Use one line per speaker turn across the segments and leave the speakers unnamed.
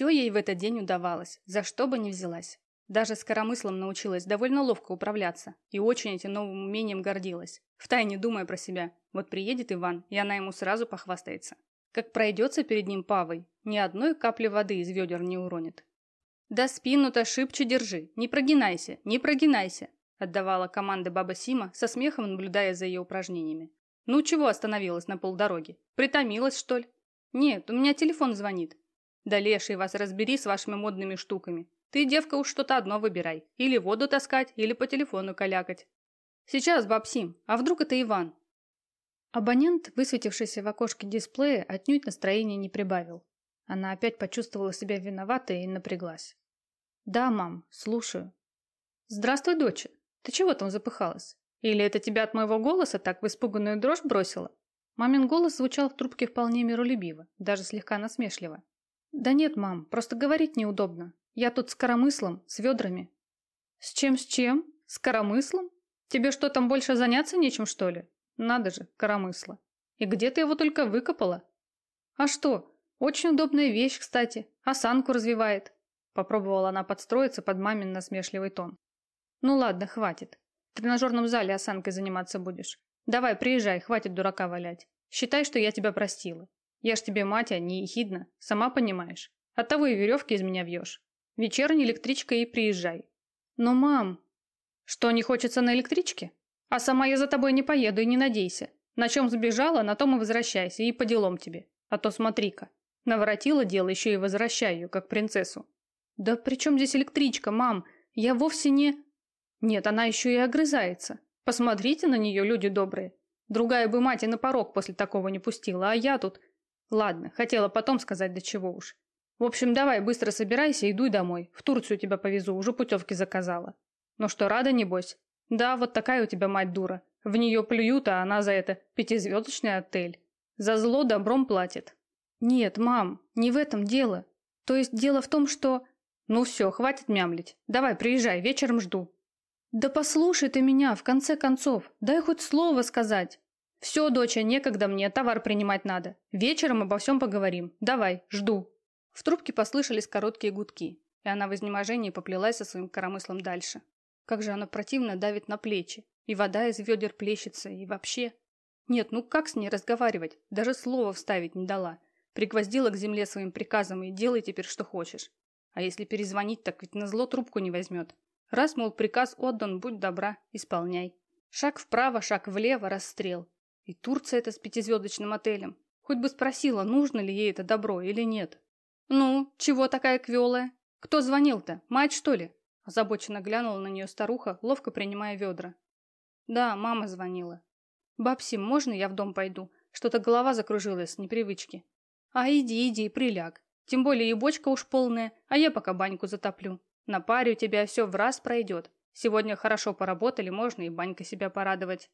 Все ей в этот день удавалось, за что бы ни взялась. Даже с коромыслом научилась довольно ловко управляться и очень этим новым умением гордилась, втайне думая про себя. Вот приедет Иван, и она ему сразу похвастается. Как пройдется перед ним павой, ни одной капли воды из ведер не уронит. «Да спину-то шибче держи, не прогинайся, не прогинайся», отдавала команды баба Сима, со смехом наблюдая за ее упражнениями. «Ну чего остановилась на полдороги? Притомилась, что ли?» «Нет, у меня телефон звонит». «Да леший вас разбери с вашими модными штуками. Ты, девка, уж что-то одно выбирай. Или воду таскать, или по телефону калякать. Сейчас, бабсим, а вдруг это Иван? Абонент, высветившийся в окошке дисплея, отнюдь настроения не прибавил. Она опять почувствовала себя виноватой и напряглась. «Да, мам, слушаю». «Здравствуй, доча. Ты чего там запыхалась? Или это тебя от моего голоса так в испуганную дрожь бросило?» Мамин голос звучал в трубке вполне миролюбиво, даже слегка насмешливо. «Да нет, мам, просто говорить неудобно. Я тут с коромыслом, с ведрами. С чем, с чем? С коромыслом? Тебе что, там больше заняться нечем, что ли? Надо же, коромысло. И где ты его только выкопала? А что? Очень удобная вещь, кстати. Осанку развивает. Попробовала она подстроиться под мамин насмешливый тон. Ну ладно, хватит. В тренажерном зале осанкой заниматься будешь. Давай, приезжай, хватит дурака валять. Считай, что я тебя простила. Я ж тебе мать, а не ехидна, сама понимаешь. Оттого и веревки из меня вьешь. Вечерняя электричка и приезжай. Но, мам, что, не хочется на электричке? А сама я за тобой не поеду и не надейся. На чем сбежала, на том и возвращайся, и по делам тебе. А то смотри-ка, наворотила дело, еще и возвращай ее, как принцессу. Да при чем здесь электричка, мам? Я вовсе не... Нет, она еще и огрызается. Посмотрите на нее, люди добрые. Другая бы мать и на порог после такого не пустила, а я тут... Ладно, хотела потом сказать, до чего уж. В общем, давай, быстро собирайся и домой. В Турцию тебя повезу, уже путевки заказала. Ну что, рада, небось? Да, вот такая у тебя мать дура. В нее плюют, а она за это пятизвездочный отель. За зло добром платит. Нет, мам, не в этом дело. То есть дело в том, что... Ну все, хватит мямлить. Давай, приезжай, вечером жду. Да послушай ты меня, в конце концов. Дай хоть слово сказать. Все, доча, некогда мне, товар принимать надо. Вечером обо всем поговорим. Давай, жду. В трубке послышались короткие гудки, и она в изнеможении поплелась со своим коромыслом дальше. Как же оно противно давит на плечи, и вода из ведер плещется, и вообще... Нет, ну как с ней разговаривать? Даже слова вставить не дала. Пригвоздила к земле своим приказом и делай теперь что хочешь. А если перезвонить, так ведь на зло трубку не возьмет. Раз, мол, приказ отдан, будь добра, исполняй. Шаг вправо, шаг влево, расстрел. И Турция это с пятизвездочным отелем. Хоть бы спросила, нужно ли ей это добро или нет. «Ну, чего такая квелая? Кто звонил-то? Мать, что ли?» Озабоченно глянула на нее старуха, ловко принимая ведра. «Да, мама звонила. Бабси, можно я в дом пойду? Что-то голова закружилась с непривычки». «А иди, иди, приляг. Тем более и бочка уж полная, а я пока баньку затоплю. На паре у тебя все в раз пройдет. Сегодня хорошо поработали, можно и банька себя порадовать».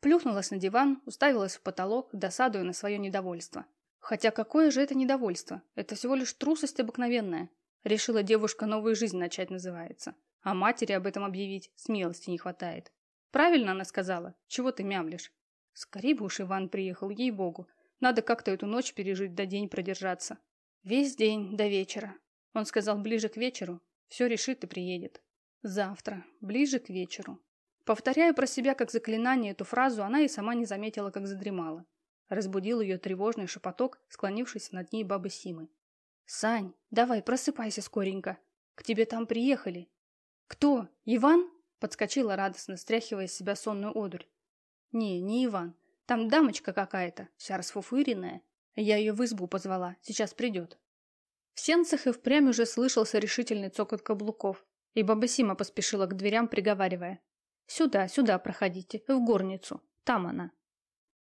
Плюхнулась на диван, уставилась в потолок, досадуя на свое недовольство. Хотя какое же это недовольство? Это всего лишь трусость обыкновенная. Решила девушка новую жизнь начать называется. А матери об этом объявить смелости не хватает. Правильно она сказала. Чего ты мямлишь? Скорей бы уж Иван приехал, ей-богу. Надо как-то эту ночь пережить, до день продержаться. Весь день, до вечера. Он сказал, ближе к вечеру. Все решит и приедет. Завтра, ближе к вечеру. Повторяя про себя как заклинание эту фразу, она и сама не заметила, как задремала. Разбудил ее тревожный шепоток, склонившийся над ней бабы Симы. «Сань, давай, просыпайся скоренько. К тебе там приехали». «Кто? Иван?» Подскочила радостно, стряхивая с себя сонную одурь. «Не, не Иван. Там дамочка какая-то, вся расфуфыренная. Я ее в избу позвала, сейчас придет». В сенцах и впрямь уже слышался решительный цокот каблуков, и баба Сима поспешила к дверям, приговаривая. «Сюда, сюда проходите, в горницу. Там она».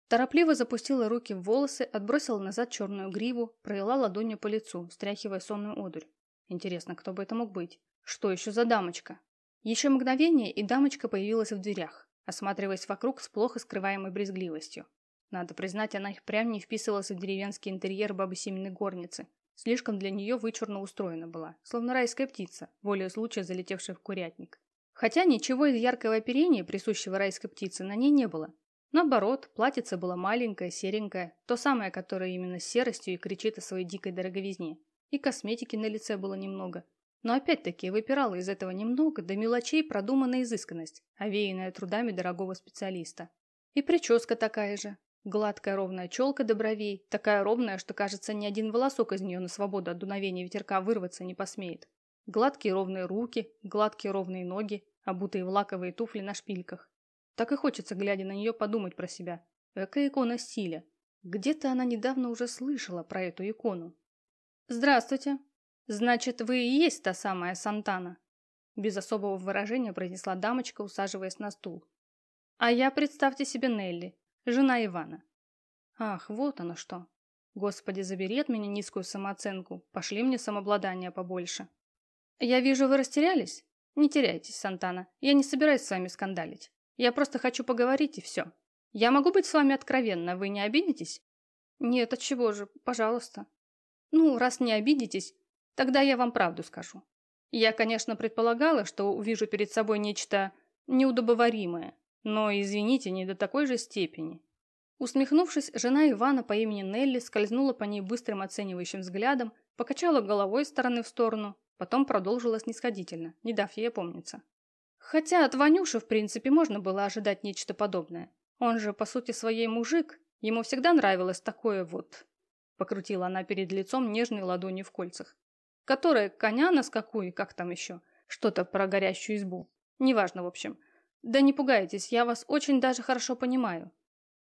Торопливо запустила руки в волосы, отбросила назад черную гриву, провела ладонью по лицу, стряхивая сонную одурь. Интересно, кто бы это мог быть? Что еще за дамочка? Еще мгновение, и дамочка появилась в дверях, осматриваясь вокруг с плохо скрываемой брезгливостью. Надо признать, она их прям не вписывалась в деревенский интерьер бабы Симиной горницы. Слишком для нее вычурно устроена была, словно райская птица, волею случая залетевшая в курятник. Хотя ничего из яркого оперения, присущего райской птице, на ней не было. Наоборот, платьице было маленькое, серенькое, то самое, которое именно серостью и кричит о своей дикой дороговизне. и косметики на лице было немного. Но опять-таки выпирала из этого немного до мелочей продуманная изысканность, овеянная трудами дорогого специалиста. И прическа такая же. Гладкая ровная челка до бровей, такая ровная, что, кажется, ни один волосок из нее на свободу от дуновения ветерка вырваться не посмеет. Гладкие ровные руки, гладкие ровные ноги, обутые в лаковые туфли на шпильках. Так и хочется, глядя на нее, подумать про себя. Какая икона стиля. Где-то она недавно уже слышала про эту икону. «Здравствуйте. Значит, вы и есть та самая Сантана?» Без особого выражения произнесла дамочка, усаживаясь на стул. «А я, представьте себе, Нелли, жена Ивана». «Ах, вот оно что. Господи, забери от меня низкую самооценку, пошли мне самообладание побольше». «Я вижу, вы растерялись? Не теряйтесь, Сантана, я не собираюсь с вами скандалить. Я просто хочу поговорить и все. Я могу быть с вами откровенна, вы не обидитесь? Нет, от чего же, пожалуйста. Ну, раз не обидитесь, тогда я вам правду скажу. Я, конечно, предполагала, что увижу перед собой нечто неудобоваримое, но, извините, не до такой же степени. Усмехнувшись, жена Ивана по имени Нелли скользнула по ней быстрым оценивающим взглядом, покачала головой из стороны в сторону, потом продолжила снисходительно, не дав ей опомниться. Хотя от Ванюши, в принципе, можно было ожидать нечто подобное. Он же, по сути, своей мужик. Ему всегда нравилось такое вот... Покрутила она перед лицом нежной ладонью в кольцах. Которая коня на скаку и как там еще. Что-то про горящую избу. Неважно, в общем. Да не пугайтесь, я вас очень даже хорошо понимаю.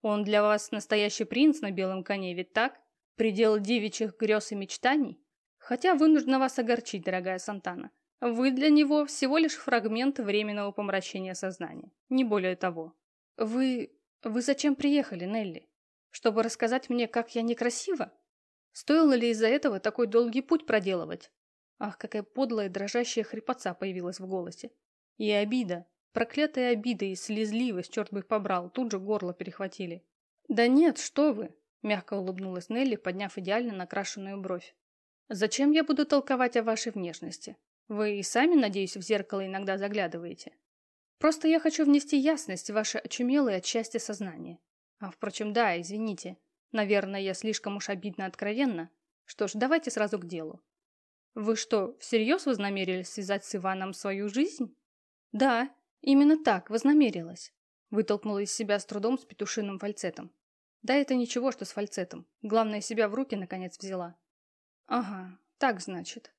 Он для вас настоящий принц на белом коне, ведь так? Предел девичьих грез и мечтаний? Хотя вынуждена вас огорчить, дорогая Сантана. Вы для него всего лишь фрагмент временного помрачения сознания. Не более того. Вы... «Вы зачем приехали, Нелли? Чтобы рассказать мне, как я некрасива? Стоило ли из-за этого такой долгий путь проделывать?» Ах, какая подлая дрожащая хрипотца появилась в голосе. И обида, проклятая обида и слезливость, черт бы их побрал, тут же горло перехватили. «Да нет, что вы!» – мягко улыбнулась Нелли, подняв идеально накрашенную бровь. «Зачем я буду толковать о вашей внешности? Вы и сами, надеюсь, в зеркало иногда заглядываете?» Просто я хочу внести ясность в ваше очумелое от счастья сознание. А, впрочем, да, извините. Наверное, я слишком уж обидно откровенна. Что ж, давайте сразу к делу. Вы что, всерьез вознамерились связать с Иваном свою жизнь? Да, именно так, вознамерилась. Вытолкнула из себя с трудом с петушиным фальцетом. Да это ничего, что с фальцетом. Главное, себя в руки наконец взяла. Ага, так значит.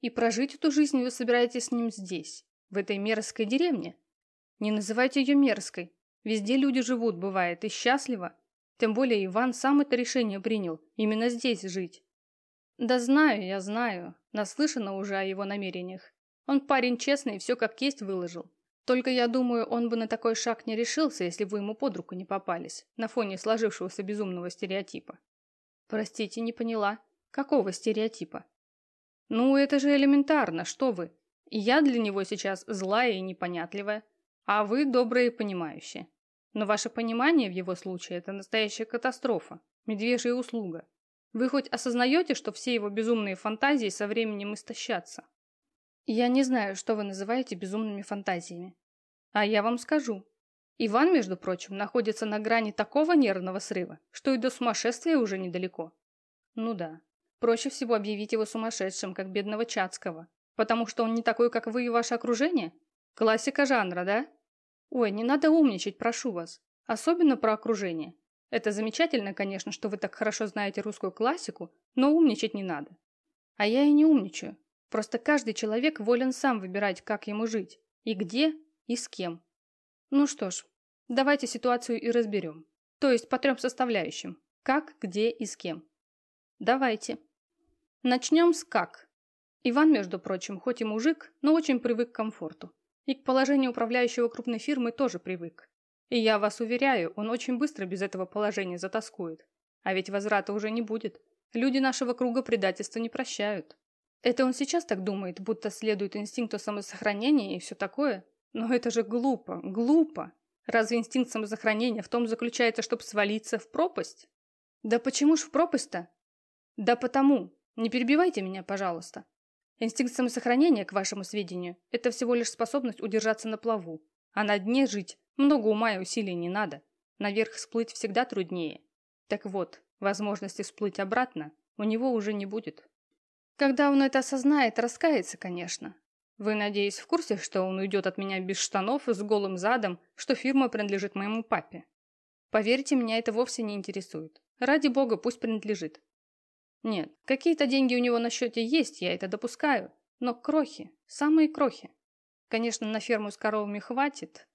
И прожить эту жизнь вы собираетесь с ним здесь, в этой мерзкой деревне? Не называйте ее мерзкой. Везде люди живут, бывает, и счастливо. Тем более Иван сам это решение принял, именно здесь жить. Да знаю, я знаю. Наслышана уже о его намерениях. Он парень честный, все как есть выложил. Только я думаю, он бы на такой шаг не решился, если бы ему под руку не попались, на фоне сложившегося безумного стереотипа. Простите, не поняла. Какого стереотипа? Ну, это же элементарно, что вы. я для него сейчас злая и непонятливая. А вы добрые и понимающие. Но ваше понимание в его случае – это настоящая катастрофа, медвежья услуга. Вы хоть осознаете, что все его безумные фантазии со временем истощатся? Я не знаю, что вы называете безумными фантазиями. А я вам скажу. Иван, между прочим, находится на грани такого нервного срыва, что и до сумасшествия уже недалеко. Ну да, проще всего объявить его сумасшедшим, как бедного Чацкого, потому что он не такой, как вы и ваше окружение – Классика жанра, да? Ой, не надо умничать, прошу вас. Особенно про окружение. Это замечательно, конечно, что вы так хорошо знаете русскую классику, но умничать не надо. А я и не умничаю. Просто каждый человек волен сам выбирать, как ему жить, и где, и с кем. Ну что ж, давайте ситуацию и разберем. То есть по трем составляющим. Как, где и с кем. Давайте. Начнем с как. Иван, между прочим, хоть и мужик, но очень привык к комфорту. И к положению управляющего крупной фирмы тоже привык. И я вас уверяю, он очень быстро без этого положения затаскует. А ведь возврата уже не будет. Люди нашего круга предательства не прощают. Это он сейчас так думает, будто следует инстинкту самосохранения и все такое? Но это же глупо, глупо. Разве инстинкт самосохранения в том заключается, чтобы свалиться в пропасть? Да почему ж в пропасть-то? Да потому. Не перебивайте меня, пожалуйста. Инстинкт самосохранения, к вашему сведению, это всего лишь способность удержаться на плаву. А на дне жить много ума и усилий не надо. Наверх всплыть всегда труднее. Так вот, возможности всплыть обратно у него уже не будет. Когда он это осознает, раскается, конечно. Вы, надеюсь, в курсе, что он уйдет от меня без штанов и с голым задом, что фирма принадлежит моему папе? Поверьте, меня это вовсе не интересует. Ради бога, пусть принадлежит. Нет, какие-то деньги у него на счете есть, я это допускаю. Но крохи, самые крохи. Конечно, на ферму с коровами хватит.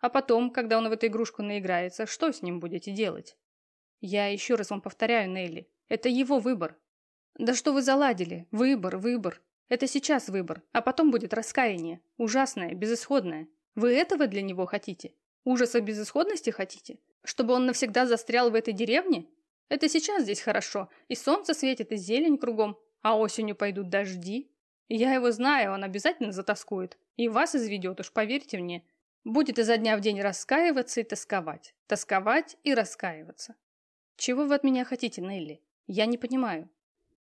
А потом, когда он в эту игрушку наиграется, что с ним будете делать? Я еще раз вам повторяю, Нелли, это его выбор. Да что вы заладили? Выбор, выбор. Это сейчас выбор, а потом будет раскаяние. Ужасное, безысходное. Вы этого для него хотите? Ужаса безысходности хотите? Чтобы он навсегда застрял в этой деревне? Это сейчас здесь хорошо, и солнце светит, и зелень кругом, а осенью пойдут дожди. Я его знаю, он обязательно затаскует. И вас изведет, уж поверьте мне. Будет изо дня в день раскаиваться и тосковать. Тосковать и раскаиваться. Чего вы от меня хотите, Нелли? Я не понимаю.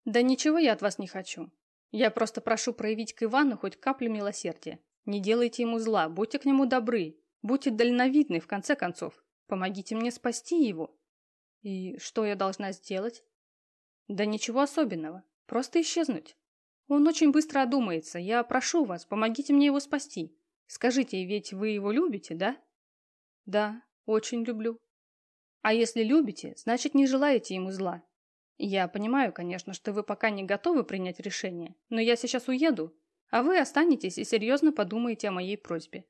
Да ничего я от вас не хочу. Я просто прошу проявить к Ивану хоть каплю милосердия. Не делайте ему зла, будьте к нему добры. Будьте дальновидны, в конце концов. Помогите мне спасти его. И что я должна сделать? Да ничего особенного. Просто исчезнуть. Он очень быстро одумается. Я прошу вас, помогите мне его спасти. Скажите, ведь вы его любите, да? Да, очень люблю. А если любите, значит не желаете ему зла. Я понимаю, конечно, что вы пока не готовы принять решение, но я сейчас уеду, а вы останетесь и серьезно подумаете о моей просьбе.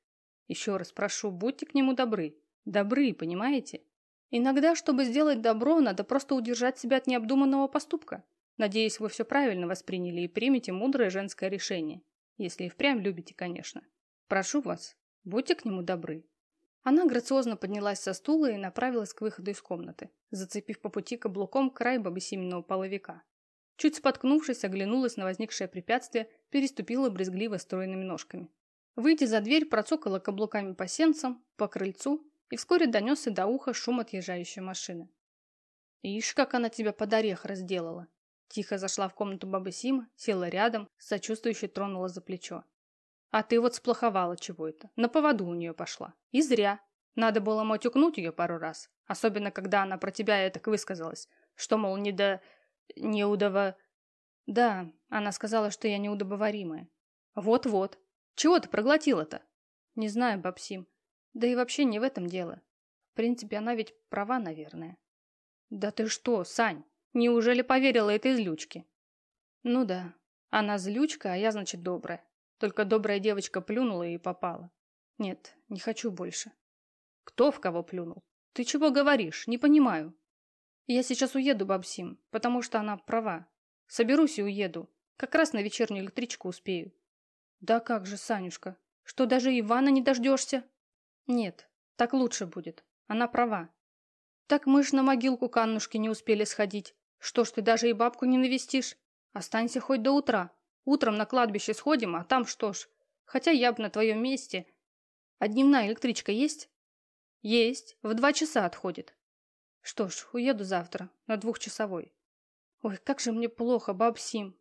Еще раз прошу, будьте к нему добры. Добры, понимаете? Иногда, чтобы сделать добро, надо просто удержать себя от необдуманного поступка. Надеюсь, вы все правильно восприняли и примете мудрое женское решение. Если и впрямь любите, конечно. Прошу вас, будьте к нему добры. Она грациозно поднялась со стула и направилась к выходу из комнаты, зацепив по пути каблуком край бабосименного половика. Чуть споткнувшись, оглянулась на возникшее препятствие, переступила брезгливо стройными ножками. Выйдя за дверь, процокала каблуками по сенцам, по крыльцу, и вскоре донесся до уха шум отъезжающей машины. «Ишь, как она тебя под орех разделала!» Тихо зашла в комнату бабы Сима, села рядом, сочувствующе тронула за плечо. «А ты вот сплоховала чего это, на поводу у нее пошла. И зря. Надо было мотюкнуть ее пару раз, особенно когда она про тебя это высказалась, что, мол, не до... неудово...» «Да, она сказала, что я неудобоваримая». «Вот-вот. Чего ты проглотила-то?» «Не знаю, бабсим. Да и вообще не в этом дело. В принципе, она ведь права, наверное». «Да ты что, Сань? Неужели поверила этой злючке? Ну да, она злючка, а я, значит, добрая. Только добрая девочка плюнула и попала. Нет, не хочу больше. Кто в кого плюнул? Ты чего говоришь? Не понимаю. Я сейчас уеду, бабсим, потому что она права. Соберусь и уеду. Как раз на вечернюю электричку успею. Да как же, Санюшка, что даже Ивана не дождешься? Нет, так лучше будет. Она права. Так мы ж на могилку к Аннушке не успели сходить. Что ж ты даже и бабку не навестишь? Останься хоть до утра. Утром на кладбище сходим, а там что ж. Хотя я бы на твоем месте. А дневная электричка есть? Есть. В два часа отходит. Что ж, уеду завтра, на двухчасовой. Ой, как же мне плохо, баб Сим.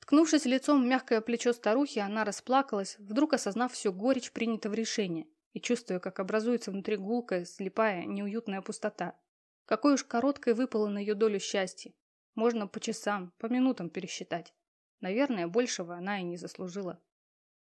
Ткнувшись лицом в мягкое плечо старухи, она расплакалась, вдруг осознав всю горечь принятого решения и чувствуя, как образуется внутри гулкая, слепая, неуютная пустота. Какой уж короткой выпало на ее долю счастья. Можно по часам, по минутам пересчитать. Наверное, большего она и не заслужила.